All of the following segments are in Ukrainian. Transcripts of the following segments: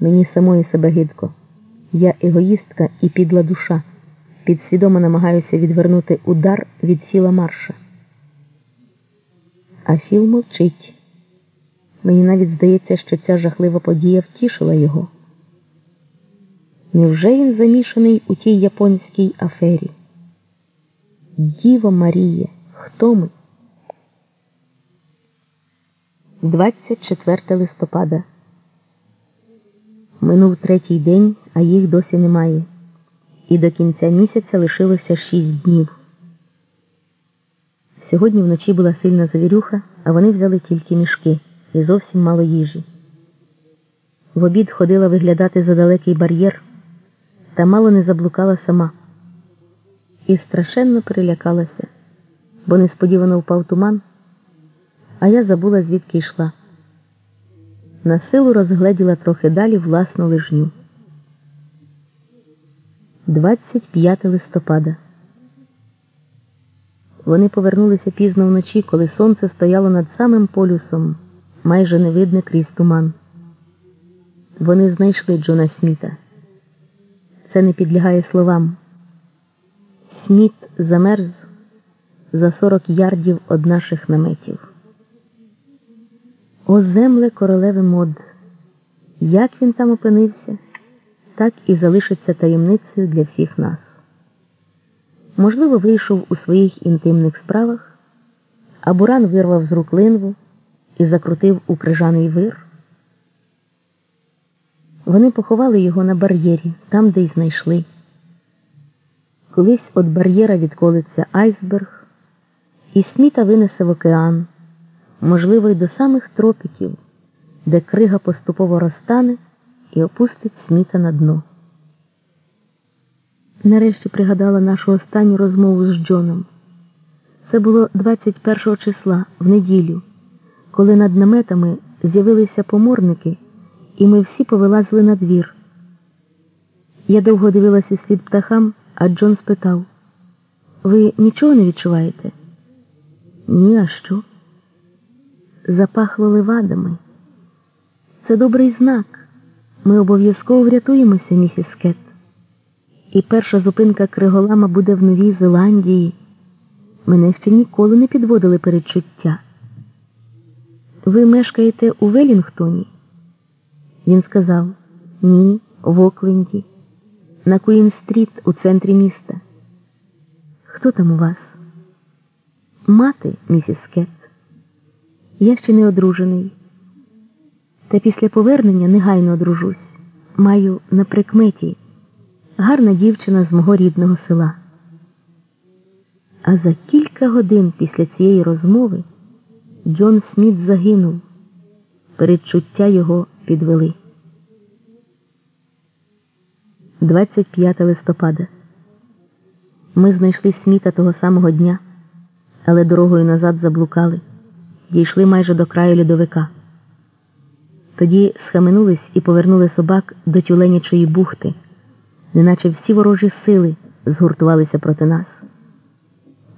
Мені самої себе гидко. Я егоїстка і підла душа. Підсвідомо намагаюся відвернути удар від Філа Марша. А Філ мовчить. Мені навіть здається, що ця жахлива подія втішила його. Невже він замішаний у тій японській афері? Діво Маріє, хто ми? 24 листопада. Минув третій день, а їх досі немає. І до кінця місяця лишилося шість днів. Сьогодні вночі була сильна завірюха, а вони взяли тільки мішки і зовсім мало їжі. В обід ходила виглядати за далекий бар'єр, та мало не заблукала сама. І страшенно перелякалася, бо несподівано впав туман, а я забула, звідки йшла. На силу розгледіла трохи далі власну лижню. 25 листопада. Вони повернулися пізно вночі, коли сонце стояло над самим полюсом, майже не видне крізь туман. Вони знайшли Джона Сміта. Це не підлягає словам. Сміт замерз за 40 ярдів од наших наметів. О земле королеви мод. Як він там опинився, так і залишиться таємницею для всіх нас. Можливо, вийшов у своїх інтимних справах, а Буран вирвав з рук линву і закрутив у крижаний вир. Вони поховали його на бар'єрі, там, де й знайшли. Колись від бар'єра відколиться айсберг, і сміта винесе в океан, можливо, й до самих тропіків, де крига поступово розтане і опустить сміта на дно. Нарешті пригадала нашу останню розмову з Джоном. Це було 21 числа в неділю, коли над наметами з'явилися поморники, і ми всі повилазили на двір. Я довго дивилася слід птахам, а Джон спитав: Ви нічого не відчуваєте? Ні, а що? Запахло левадами. Це добрий знак. Ми обов'язково врятуємося, місіс Кет. І перша зупинка Криголама буде в Новій Зеландії. Мене ще ніколи не підводили передчуття. Ви мешкаєте у Велінгтоні? Він сказав ні, в Окленді, на Куін-стріт у центрі міста. Хто там у вас? Мати, місіс Кет. Я ще не одружений. Та після повернення негайно одружусь. Маю на прикметі гарна дівчина з мого рідного села. А за кілька годин після цієї розмови Джон Сміт загинув. Передчуття його підвели. 25 листопада. Ми знайшли Сміта того самого дня, але дорогою назад заблукали. Дійшли майже до краю льодовика. Тоді схаменулись і повернули собак до тюленячої бухти, неначе всі ворожі сили згуртувалися проти нас.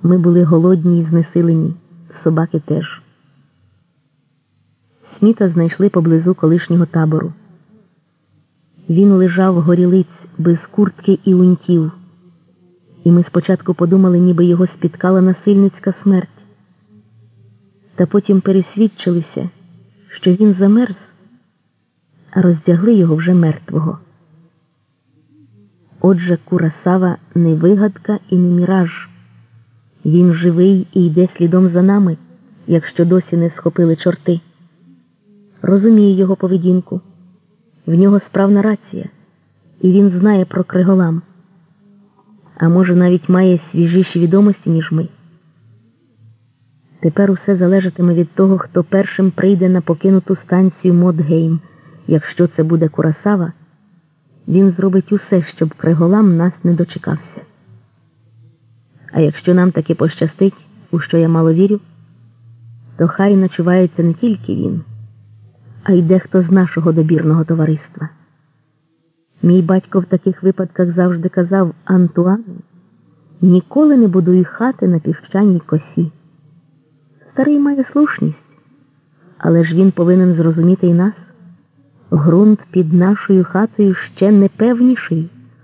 Ми були голодні і знесилені, собаки теж. Сміта знайшли поблизу колишнього табору. Він лежав вгорі лиць без куртки і унтів, і ми спочатку подумали, ніби його спіткала насильницька смерть, та потім пересвідчилися, що він замерз, а роздягли його вже мертвого. Отже, Курасава не вигадка і не міраж. Він живий і йде слідом за нами, якщо досі не схопили чорти. Розумію його поведінку. В нього справна рація, і він знає про криголам. А може, навіть має свіжіші відомості, ніж ми. Тепер усе залежатиме від того, хто першим прийде на покинуту станцію Модгейм. Якщо це буде Курасава, він зробить усе, щоб криголам нас не дочекався. А якщо нам таки пощастить, у що я мало вірю, то хай ночувається не тільки він, а й дехто з нашого добірного товариства. Мій батько в таких випадках завжди казав Антуану, ніколи не будуй хати на піщаній косі. Старий має слушність, але ж він повинен зрозуміти і нас. Грунт під нашою хатою ще непевніший.